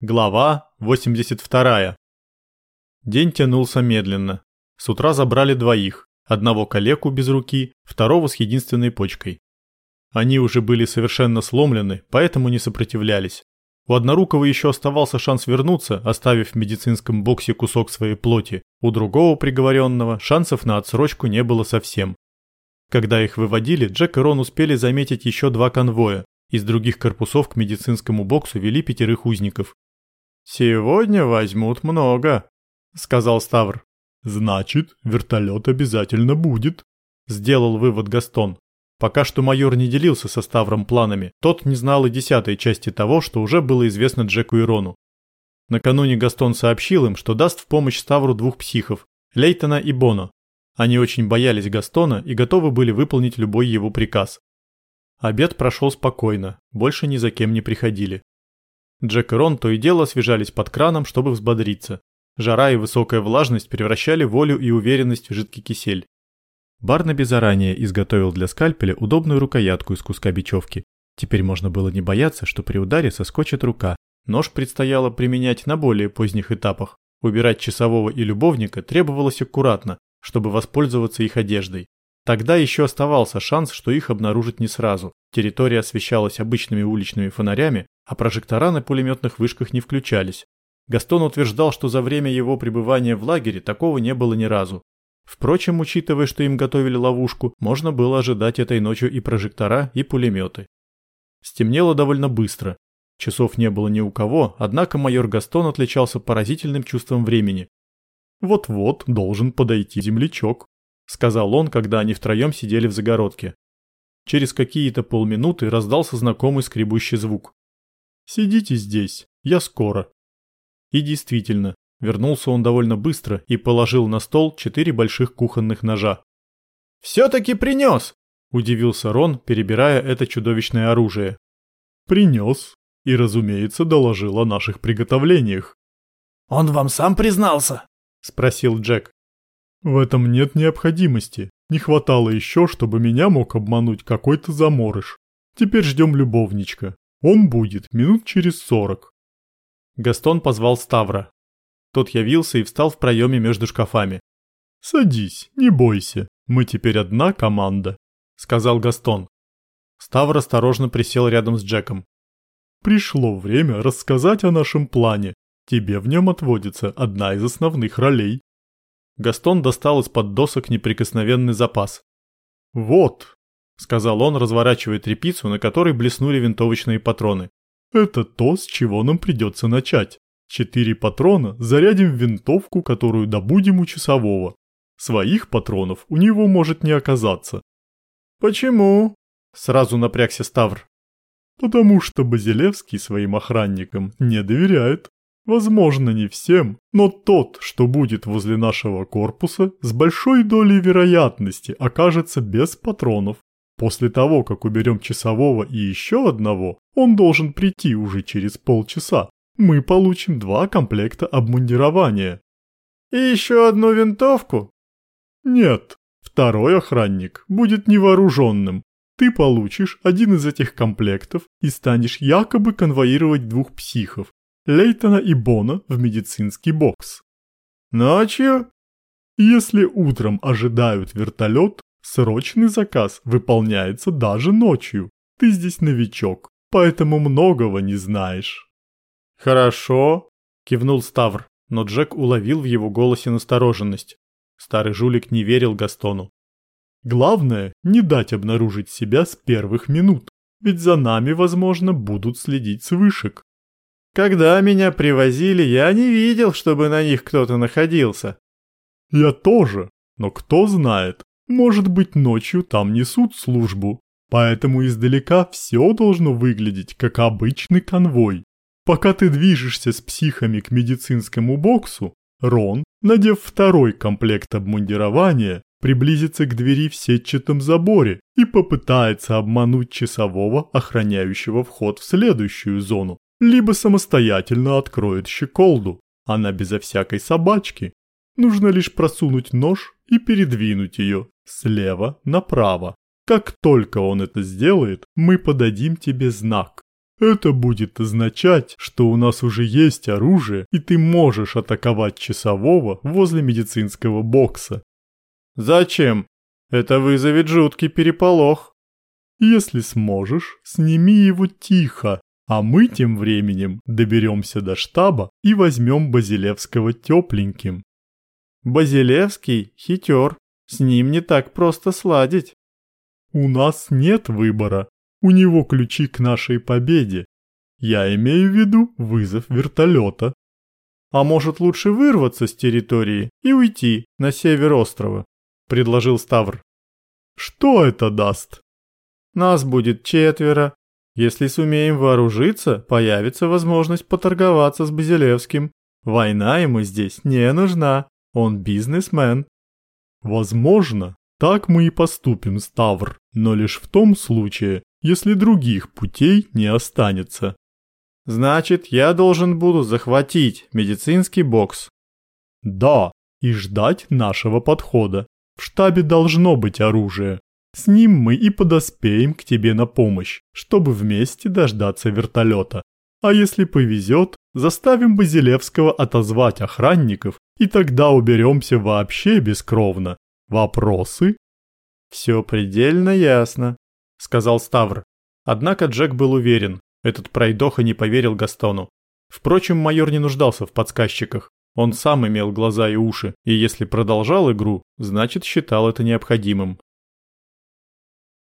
Глава 82. День тянулся медленно. С утра забрали двоих. Одного калеку без руки, второго с единственной почкой. Они уже были совершенно сломлены, поэтому не сопротивлялись. У однорукого еще оставался шанс вернуться, оставив в медицинском боксе кусок своей плоти. У другого приговоренного шансов на отсрочку не было совсем. Когда их выводили, Джек и Рон успели заметить еще два конвоя. Из других корпусов к медицинскому боксу вели пятерых узников. «Сегодня возьмут много», — сказал Ставр. «Значит, вертолет обязательно будет», — сделал вывод Гастон. Пока что майор не делился со Ставром планами, тот не знал и десятой части того, что уже было известно Джеку и Рону. Накануне Гастон сообщил им, что даст в помощь Ставру двух психов – Лейтона и Боно. Они очень боялись Гастона и готовы были выполнить любой его приказ. Обед прошел спокойно, больше ни за кем не приходили. Джек и Рон то и дело освежались под краном, чтобы взбодриться. Жара и высокая влажность превращали волю и уверенность в жидкий кисель. Барнаби заранее изготовил для скальпеля удобную рукоятку из куска бечевки. Теперь можно было не бояться, что при ударе соскочит рука. Нож предстояло применять на более поздних этапах. Убирать часового и любовника требовалось аккуратно, чтобы воспользоваться их одеждой. Тогда еще оставался шанс, что их обнаружат не сразу. Территория освещалась обычными уличными фонарями, а прожектора на пулеметных вышках не включались. Гастон утверждал, что за время его пребывания в лагере такого не было ни разу. Впрочем, учитывая, что им готовили ловушку, можно было ожидать этой ночью и прожектора, и пулеметы. Стемнело довольно быстро. Часов не было ни у кого, однако майор Гастон отличался поразительным чувством времени. «Вот-вот должен подойти землячок», — сказал он, когда они втроем сидели в загородке. Через какие-то полминуты раздался знакомый скребущий звук. «Сидите здесь, я скоро». И действительно, вернулся он довольно быстро и положил на стол четыре больших кухонных ножа. «Все-таки принес!» – удивился Рон, перебирая это чудовищное оружие. «Принес и, разумеется, доложил о наших приготовлениях». «Он вам сам признался?» – спросил Джек. «В этом нет необходимости. Не хватало еще, чтобы меня мог обмануть какой-то заморыш. Теперь ждем любовничка. Он будет минут через сорок. Гастон позвал Ставра. Тот явился и встал в проеме между шкафами. «Садись, не бойся, мы теперь одна команда», — сказал Гастон. Ставр осторожно присел рядом с Джеком. «Пришло время рассказать о нашем плане. Тебе в нем отводится одна из основных ролей». Гастон достал из-под досок неприкосновенный запас. «Вот, — сказал он, разворачивая трепицу, на которой блеснули винтовочные патроны. «Это то, с чего нам придется начать. Четыре патрона зарядим в винтовку, которую добудем у часового. Своих патронов у него может не оказаться». «Почему?» — сразу напрягся Ставр. «Потому что Базилевский своим охранникам не доверяет. Возможно, не всем, но тот, что будет возле нашего корпуса, с большой долей вероятности окажется без патронов. После того, как уберем часового и еще одного, он должен прийти уже через полчаса. Мы получим два комплекта обмундирования. И еще одну винтовку? Нет, второй охранник будет невооруженным. Ты получишь один из этих комплектов и станешь якобы конвоировать двух психов, Лейтона и Бона в медицинский бокс. Ночью? Если утром ожидают вертолет, Срочный заказ выполняется даже ночью. Ты здесь новичок, поэтому многого не знаешь. Хорошо, кивнул Ставр, но Джек уловил в его голосе настороженность. Старый жулик не верил Гастону. Главное, не дать обнаружить себя с первых минут, ведь за нами, возможно, будут следить с вышек. Когда меня привозили, я не видел, чтобы на них кто-то находился. Я тоже, но кто знает, может быть, ночью там несут службу, поэтому издалека все должно выглядеть как обычный конвой. Пока ты движешься с психами к медицинскому боксу, Рон, надев второй комплект обмундирования, приблизится к двери в сетчатом заборе и попытается обмануть часового, охраняющего вход в следующую зону, либо самостоятельно откроет щеколду, она безо всякой собачки. Нужно лишь просунуть нож и передвинуть ее, слева направо. Как только он это сделает, мы подадим тебе знак. Это будет означать, что у нас уже есть оружие, и ты можешь атаковать часового возле медицинского бокса. Зачем? Это вызовет жуткий переполох. Если сможешь, сними его тихо, а мы тем временем доберемся до штаба и возьмем Базилевского тепленьким. Базилевский хитер, с ним не так просто сладить. У нас нет выбора, у него ключи к нашей победе. Я имею в виду вызов вертолета. А может лучше вырваться с территории и уйти на север острова? Предложил Ставр. Что это даст? Нас будет четверо. Если сумеем вооружиться, появится возможность поторговаться с Базилевским. Война ему здесь не нужна. Он бизнесмен. Возможно, так мы и поступим, Ставр, но лишь в том случае, если других путей не останется. Значит, я должен буду захватить медицинский бокс. Да, и ждать нашего подхода. В штабе должно быть оружие. С ним мы и подоспеем к тебе на помощь, чтобы вместе дождаться вертолета. А если повезет, заставим Базилевского отозвать охранников, и тогда уберемся вообще бескровно. Вопросы? Все предельно ясно, сказал Ставр. Однако Джек был уверен, этот пройдоха не поверил Гастону. Впрочем, майор не нуждался в подсказчиках. Он сам имел глаза и уши, и если продолжал игру, значит считал это необходимым.